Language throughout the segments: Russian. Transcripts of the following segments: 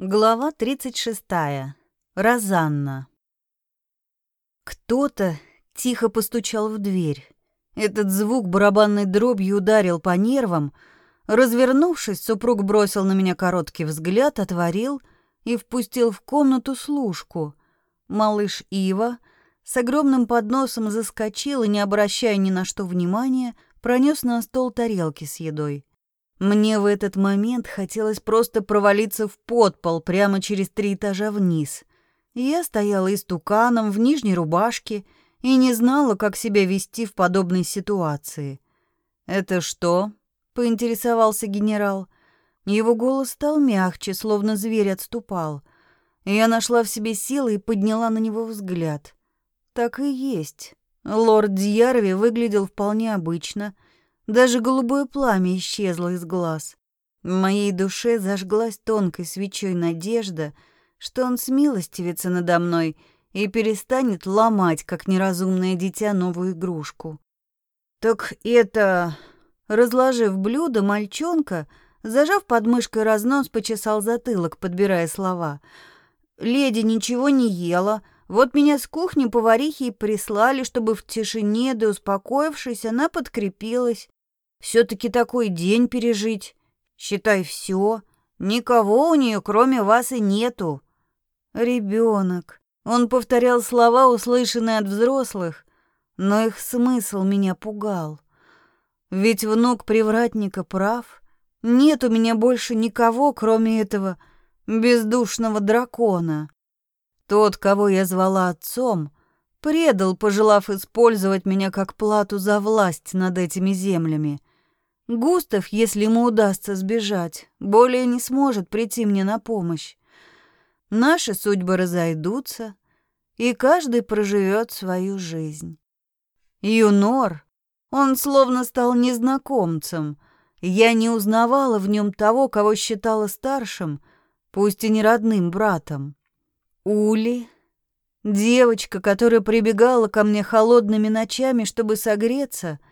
Глава 36. Розанна. Кто-то тихо постучал в дверь. Этот звук барабанной дробью ударил по нервам. Развернувшись, супруг бросил на меня короткий взгляд, отворил и впустил в комнату служку. Малыш Ива с огромным подносом заскочил и, не обращая ни на что внимания, пронес на стол тарелки с едой. Мне в этот момент хотелось просто провалиться в подпол прямо через три этажа вниз. Я стояла истуканом в нижней рубашке и не знала, как себя вести в подобной ситуации. «Это что?» — поинтересовался генерал. Его голос стал мягче, словно зверь отступал. Я нашла в себе силы и подняла на него взгляд. Так и есть. Лорд Дьярви выглядел вполне обычно — даже голубое пламя исчезло из глаз. В моей душе зажглась тонкой свечой надежда, что он смилостивится надо мной и перестанет ломать, как неразумное дитя, новую игрушку. «Так это...» Разложив блюдо, мальчонка, зажав под мышкой разнос, почесал затылок, подбирая слова. «Леди ничего не ела. Вот меня с кухни поварихи прислали, чтобы в тишине, да успокоившись, она подкрепилась. Все-таки такой день пережить. Считай, все. Никого у нее, кроме вас, и нету. Ребенок. Он повторял слова, услышанные от взрослых, но их смысл меня пугал. Ведь внук привратника прав. Нет у меня больше никого, кроме этого бездушного дракона. Тот, кого я звала отцом, предал, пожелав использовать меня как плату за власть над этими землями. Густав, если ему удастся сбежать, более не сможет прийти мне на помощь. Наши судьбы разойдутся, и каждый проживет свою жизнь. Юнор, он словно стал незнакомцем. Я не узнавала в нем того, кого считала старшим, пусть и не родным братом. Ули, девочка, которая прибегала ко мне холодными ночами, чтобы согреться —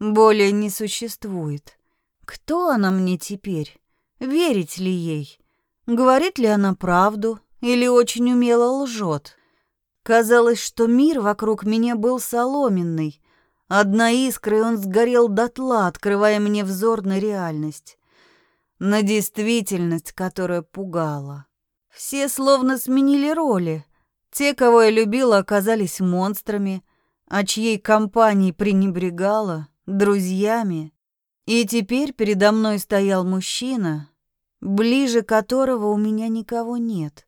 более не существует. Кто она мне теперь? Верить ли ей? Говорит ли она правду или очень умело лжет? Казалось, что мир вокруг меня был соломенный. Одна искра, и он сгорел дотла, открывая мне взор на реальность. На действительность, которая пугала. Все словно сменили роли. Те, кого я любила, оказались монстрами, а чьей компанией пренебрегала, друзьями. И теперь передо мной стоял мужчина, ближе которого у меня никого нет.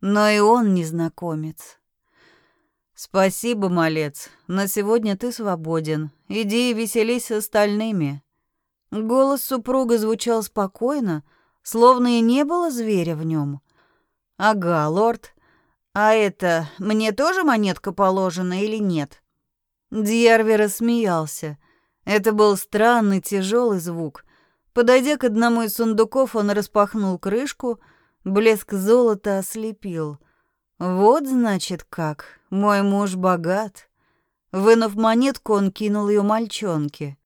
Но и он незнакомец. «Спасибо, малец. На сегодня ты свободен. Иди и веселись с остальными». Голос супруга звучал спокойно, словно и не было зверя в нем. «Ага, лорд. А это, мне тоже монетка положена или нет?» Дьярви рассмеялся. Это был странный тяжелый звук. Подойдя к одному из сундуков, он распахнул крышку, блеск золота ослепил. Вот значит как, мой муж богат. Вынув монетку, он кинул ее мальчонке.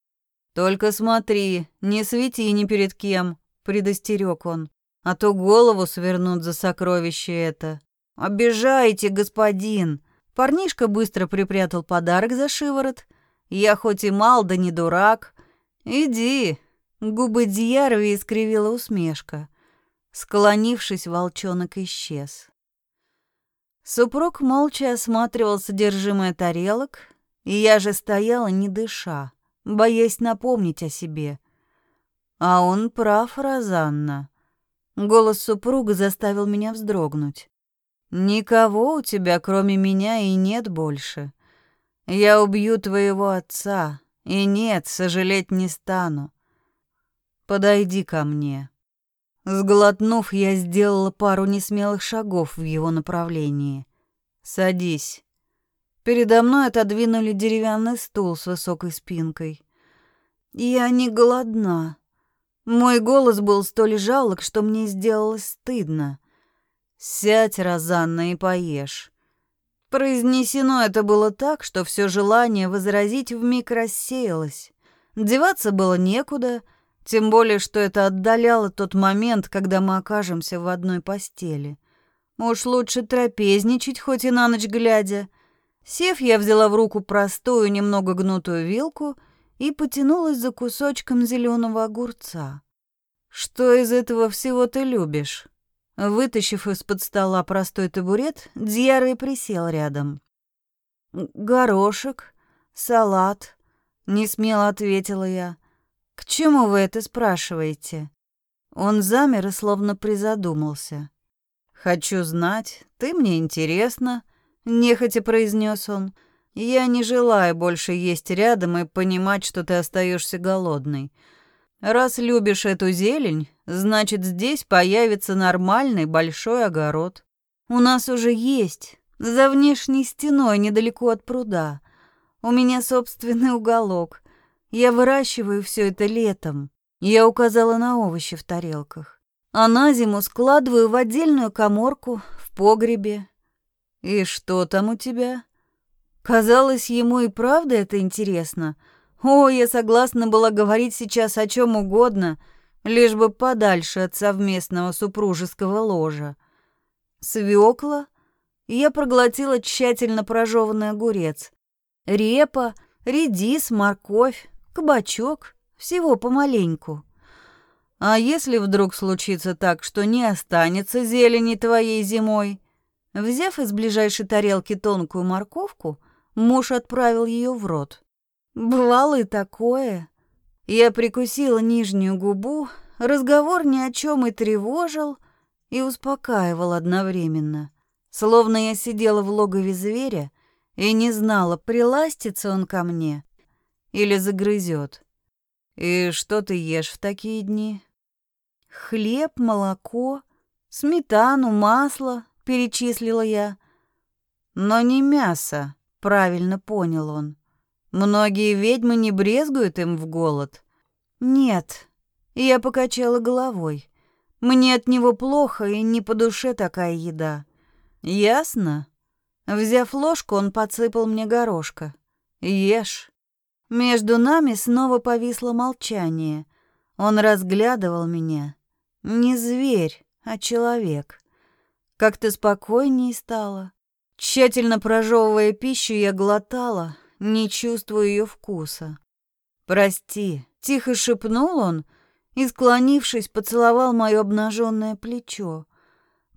Только смотри, не свети ни перед кем, предостерег он, а то голову свернут за сокровище это. Обижаете, господин, Парнишка быстро припрятал подарок за шиворот. Я хоть и мал, да не дурак. Иди. Губы Дьярви искривила усмешка. Склонившись, волчонок исчез. Супруг молча осматривал содержимое тарелок, и я же стояла, не дыша, боясь напомнить о себе. А он прав, Розанна. Голос супруга заставил меня вздрогнуть. Никого у тебя, кроме меня, и нет больше. Я убью твоего отца, и нет, сожалеть не стану. Подойди ко мне. Сглотнув, я сделала пару несмелых шагов в его направлении. Садись. Передо мной отодвинули деревянный стул с высокой спинкой. Я не голодна. Мой голос был столь жалок, что мне сделалось стыдно. «Сядь, Розанна, и поешь». Произнесено это было так, что все желание возразить вмиг рассеялось. Деваться было некуда, Тем более, что это отдаляло тот момент, когда мы окажемся в одной постели. Уж лучше трапезничать, хоть и на ночь глядя. Сев, я взяла в руку простую, немного гнутую вилку и потянулась за кусочком зеленого огурца. «Что из этого всего ты любишь?» Вытащив из-под стола простой табурет, Дьярый присел рядом. «Горошек, салат», — несмело ответила я. «К чему вы это спрашиваете?» Он замер и словно призадумался. «Хочу знать, ты мне интересна», — нехотя произнес он. «Я не желаю больше есть рядом и понимать, что ты остаешься голодной. Раз любишь эту зелень, значит, здесь появится нормальный большой огород. У нас уже есть, за внешней стеной, недалеко от пруда. У меня собственный уголок. Я выращиваю все это летом. Я указала на овощи в тарелках. А на зиму складываю в отдельную коморку в погребе. И что там у тебя? Казалось, ему и правда это интересно — о, я согласна была говорить сейчас о чем угодно, лишь бы подальше от совместного супружеского ложа. Свекла, я проглотила тщательно прожеванный огурец. Репа, редис, морковь, кабачок, всего помаленьку. А если вдруг случится так, что не останется зелени твоей зимой? Взяв из ближайшей тарелки тонкую морковку, муж отправил ее в рот. Бывало и такое. Я прикусила нижнюю губу, разговор ни о чем и тревожил, и успокаивал одновременно. Словно я сидела в логове зверя и не знала, приластится он ко мне или загрызет. «И что ты ешь в такие дни?» «Хлеб, молоко, сметану, масло», — перечислила я. «Но не мясо», — правильно понял он. Многие ведьмы не брезгуют им в голод. Нет, я покачала головой. Мне от него плохо и не по душе такая еда. Ясно? Взяв ложку, он подсыпал мне горошка. Ешь. Между нами снова повисло молчание. Он разглядывал меня. Не зверь, а человек. Как-то спокойнее стало. Тщательно прожевывая пищу, я глотала, не чувствую ее вкуса. «Прости», — тихо шепнул он и, склонившись, поцеловал мое обнаженное плечо.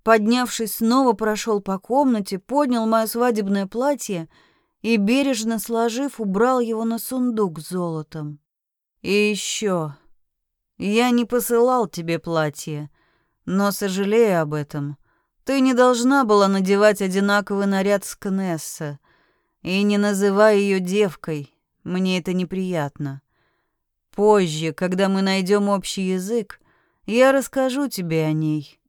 Поднявшись, снова прошел по комнате, поднял мое свадебное платье и, бережно сложив, убрал его на сундук с золотом. «И еще. Я не посылал тебе платье, но сожалею об этом. Ты не должна была надевать одинаковый наряд с Кнесса. И не называй ее девкой, мне это неприятно. Позже, когда мы найдем общий язык, я расскажу тебе о ней.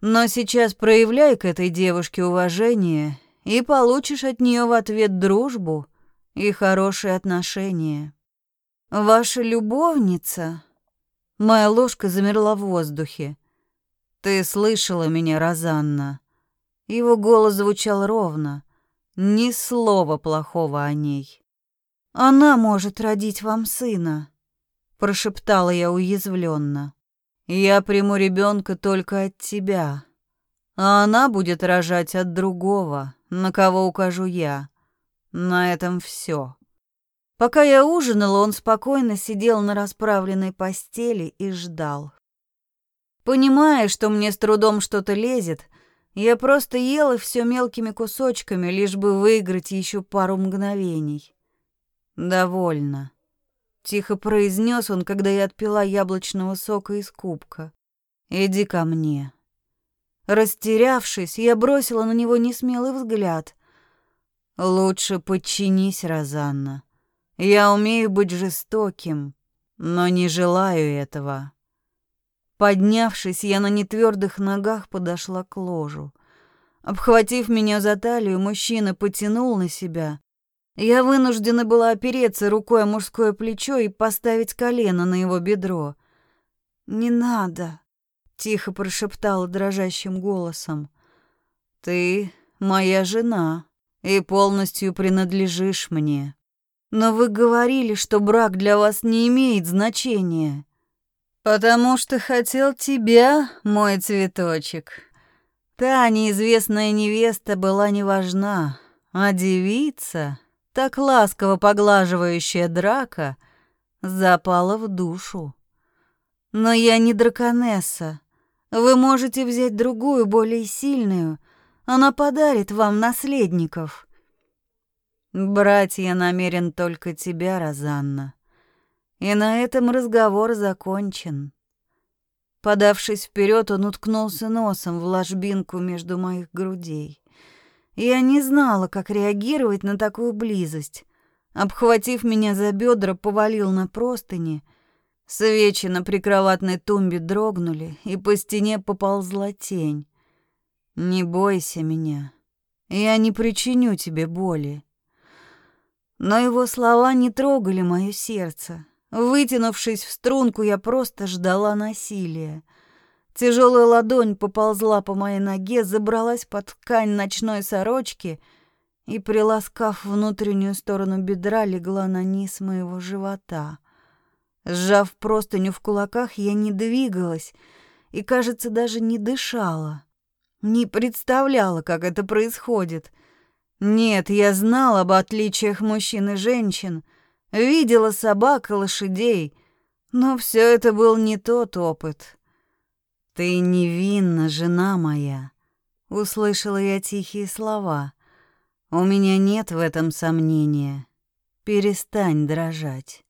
Но сейчас проявляй к этой девушке уважение и получишь от нее в ответ дружбу и хорошие отношения. Ваша любовница... Моя ложка замерла в воздухе. Ты слышала меня, Розанна. Его голос звучал ровно. Ни слова плохого о ней. Она может родить вам сына, прошептала я уязвленно. Я приму ребенка только от тебя, а она будет рожать от другого, на кого укажу я. На этом все. Пока я ужинала, он спокойно сидел на расправленной постели и ждал. Понимая, что мне с трудом что-то лезет, я просто ела все мелкими кусочками, лишь бы выиграть еще пару мгновений. «Довольно», — тихо произнес он, когда я отпила яблочного сока из кубка. «Иди ко мне». Растерявшись, я бросила на него несмелый взгляд. «Лучше подчинись, Розанна. Я умею быть жестоким, но не желаю этого». Поднявшись, я на нетвердых ногах подошла к ложу. Обхватив меня за талию, мужчина потянул на себя. Я вынуждена была опереться рукой о мужское плечо и поставить колено на его бедро. «Не надо», — тихо прошептала дрожащим голосом. «Ты моя жена и полностью принадлежишь мне. Но вы говорили, что брак для вас не имеет значения». Потому что хотел тебя, мой цветочек. Та неизвестная невеста была не важна, а девица, так ласково поглаживающая драка, запала в душу. Но я не драконесса. Вы можете взять другую, более сильную. Она подарит вам наследников. Брать я намерен только тебя, Розанна. И на этом разговор закончен. Подавшись вперед, он уткнулся носом в ложбинку между моих грудей. Я не знала, как реагировать на такую близость. Обхватив меня за бедра, повалил на простыни. Свечи на прикроватной тумбе дрогнули, и по стене поползла тень. «Не бойся меня. Я не причиню тебе боли». Но его слова не трогали мое сердце. Вытянувшись в струнку, я просто ждала насилия. Тяжелая ладонь поползла по моей ноге, забралась под ткань ночной сорочки и, приласкав внутреннюю сторону бедра, легла на низ моего живота. Сжав простыню в кулаках, я не двигалась и, кажется, даже не дышала. Не представляла, как это происходит. Нет, я знала об отличиях мужчин и женщин, видела собак и лошадей, но все это был не тот опыт. «Ты невинна, жена моя», — услышала я тихие слова. «У меня нет в этом сомнения. Перестань дрожать».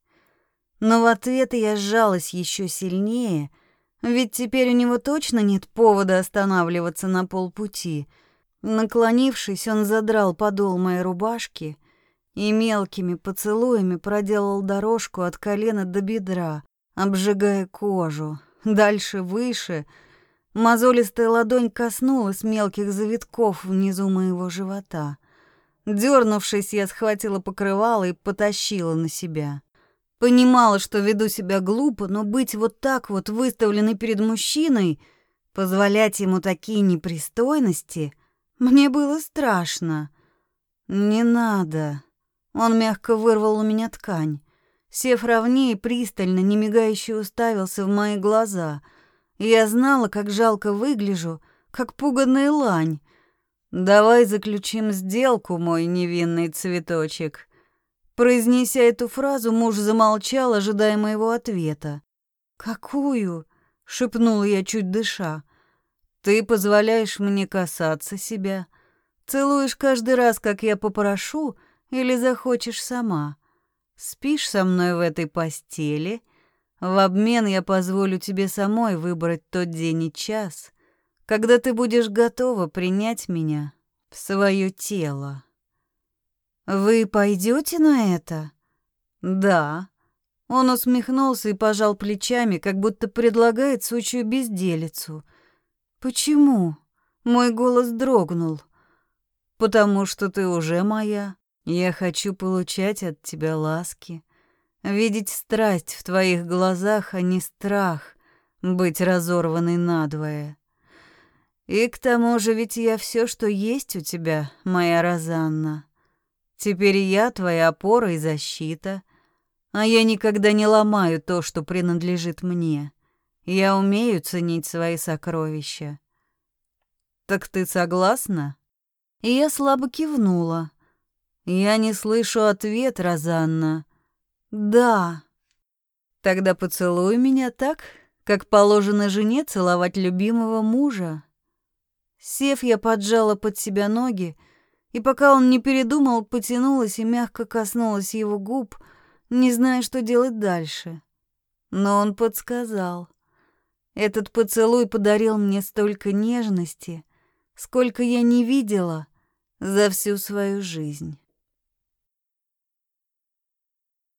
Но в ответ я сжалась еще сильнее, ведь теперь у него точно нет повода останавливаться на полпути. Наклонившись, он задрал подол моей рубашки и мелкими поцелуями проделал дорожку от колена до бедра, обжигая кожу. Дальше выше мозолистая ладонь коснулась мелких завитков внизу моего живота. Дернувшись, я схватила покрывало и потащила на себя. Понимала, что веду себя глупо, но быть вот так вот выставленной перед мужчиной, позволять ему такие непристойности, мне было страшно. «Не надо», он мягко вырвал у меня ткань. Сев ровнее, пристально, немигающе уставился в мои глаза. Я знала, как жалко выгляжу, как пуганная лань. «Давай заключим сделку, мой невинный цветочек». Произнеся эту фразу, муж замолчал, ожидая моего ответа. «Какую?» — шепнула я, чуть дыша. «Ты позволяешь мне касаться себя, целуешь каждый раз, как я попрошу, — или захочешь сама? Спишь со мной в этой постели? В обмен я позволю тебе самой выбрать тот день и час, когда ты будешь готова принять меня в свое тело. Вы пойдете на это? Да. Он усмехнулся и пожал плечами, как будто предлагает сучью безделицу. Почему? Мой голос дрогнул. Потому что ты уже моя. Я хочу получать от тебя ласки, видеть страсть в твоих глазах, а не страх быть разорванной надвое. И к тому же ведь я все, что есть у тебя, моя Розанна. Теперь я твоя опора и защита, а я никогда не ломаю то, что принадлежит мне. Я умею ценить свои сокровища. Так ты согласна? И я слабо кивнула. Я не слышу ответ, Розанна. Да. Тогда поцелуй меня так, как положено жене целовать любимого мужа. Сев, я поджала под себя ноги, и пока он не передумал, потянулась и мягко коснулась его губ, не зная, что делать дальше. Но он подсказал. Этот поцелуй подарил мне столько нежности, сколько я не видела за всю свою жизнь.